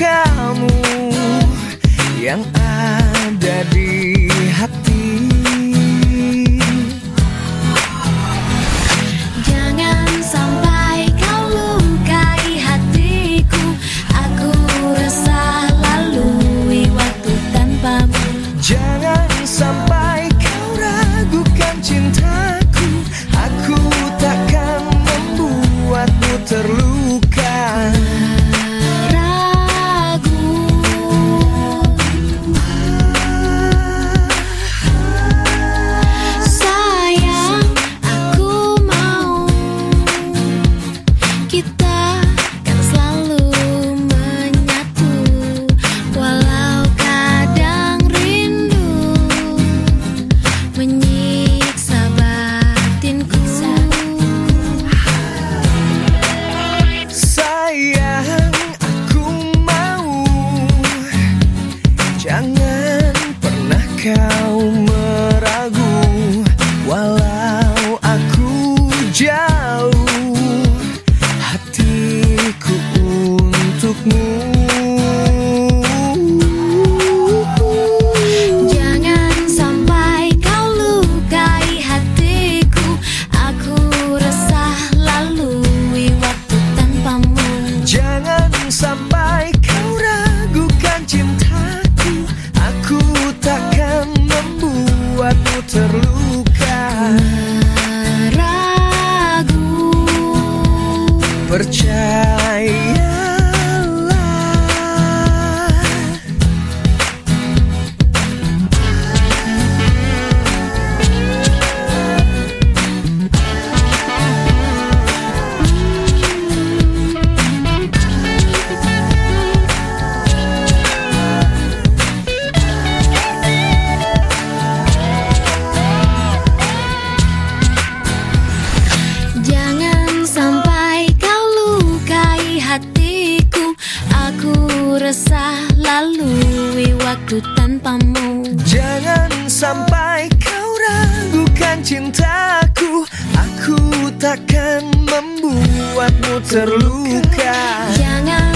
kamu yang ada di percaya. bisa lalui waktu tanpamu. Jangan sampai kau ragukan cintaku. Aku takkan membuatmu terluka. Jangan